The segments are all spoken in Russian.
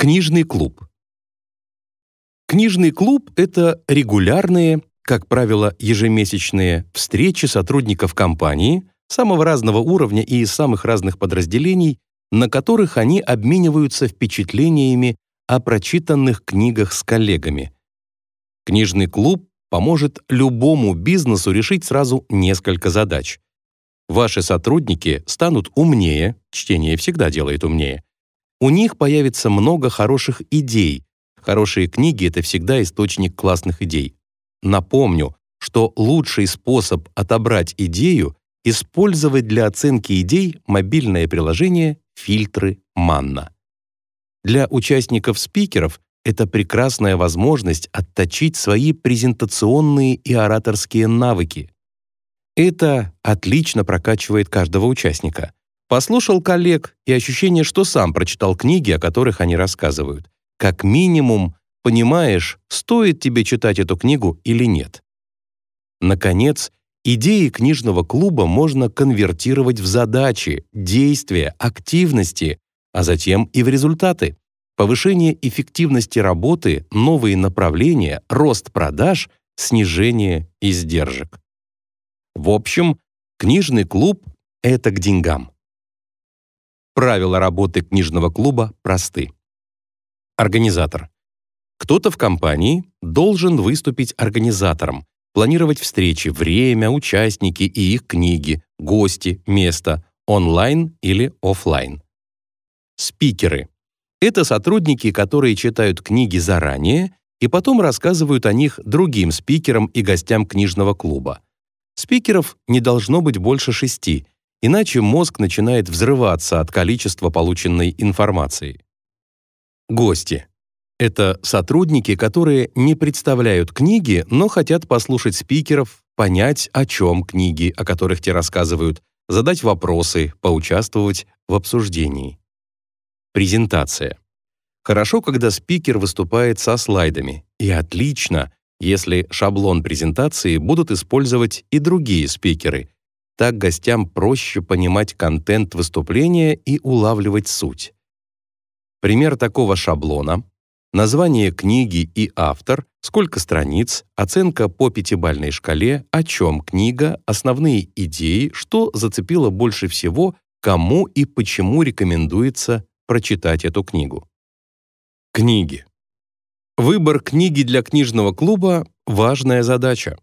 Книжный клуб. Книжный клуб — это регулярные, как правило, ежемесячные встречи сотрудников компании самого разного уровня и из самых разных подразделений, на которых они обмениваются впечатлениями о прочитанных книгах с коллегами. Книжный клуб поможет любому бизнесу решить сразу несколько задач. Ваши сотрудники станут умнее, чтение всегда делает умнее, у них появится много хороших идей. Хорошие книги — это всегда источник классных идей. Напомню, что лучший способ отобрать идею — использовать для оценки идей мобильное приложение «Фильтры Манна». Для участников-спикеров это прекрасная возможность отточить свои презентационные и ораторские навыки. Это отлично прокачивает каждого участника. Послушал коллег и ощущение, что сам прочитал книги, о которых они рассказывают. Как минимум, понимаешь, стоит тебе читать эту книгу или нет. Наконец, идеи книжного клуба можно конвертировать в задачи, действия, активности, а затем и в результаты. Повышение эффективности работы, новые направления, рост продаж, снижение издержек. В общем, книжный клуб — это к деньгам. Правила работы книжного клуба просты. Организатор. Кто-то в компании должен выступить организатором, планировать встречи, время, участники и их книги, гости, место, онлайн или офлайн. Спикеры. Это сотрудники, которые читают книги заранее и потом рассказывают о них другим спикерам и гостям книжного клуба. Спикеров не должно быть больше шести — иначе мозг начинает взрываться от количества полученной информации. Гости. Это сотрудники, которые не представляют книги, но хотят послушать спикеров, понять, о чем книги, о которых те рассказывают, задать вопросы, поучаствовать в обсуждении. Презентация. Хорошо, когда спикер выступает со слайдами, и отлично, если шаблон презентации будут использовать и другие спикеры, так гостям проще понимать контент выступления и улавливать суть. Пример такого шаблона — название книги и автор, сколько страниц, оценка по пятибалльной шкале, о чем книга, основные идеи, что зацепило больше всего, кому и почему рекомендуется прочитать эту книгу. Книги. Выбор книги для книжного клуба — важная задача.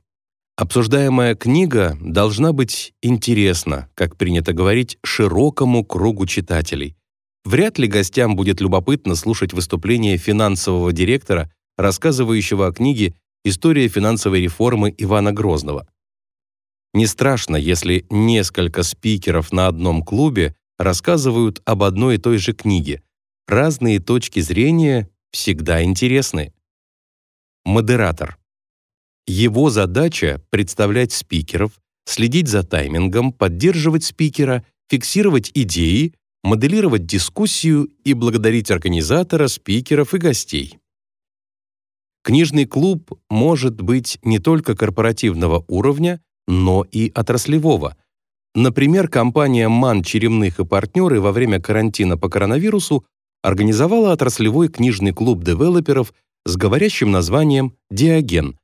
Обсуждаемая книга должна быть интересна, как принято говорить, широкому кругу читателей. Вряд ли гостям будет любопытно слушать выступление финансового директора, рассказывающего о книге «История финансовой реформы Ивана Грозного». Не страшно, если несколько спикеров на одном клубе рассказывают об одной и той же книге. Разные точки зрения всегда интересны. Модератор. Его задача — представлять спикеров, следить за таймингом, поддерживать спикера, фиксировать идеи, моделировать дискуссию и благодарить организатора, спикеров и гостей. Книжный клуб может быть не только корпоративного уровня, но и отраслевого. Например, компания «Ман Черемных и партнеры» во время карантина по коронавирусу организовала отраслевой книжный клуб девелоперов с говорящим названием «Диоген»,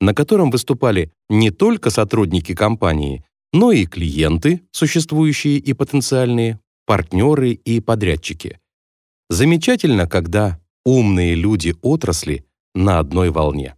на котором выступали не только сотрудники компании, но и клиенты, существующие и потенциальные, партнеры и подрядчики. Замечательно, когда умные люди отрасли на одной волне.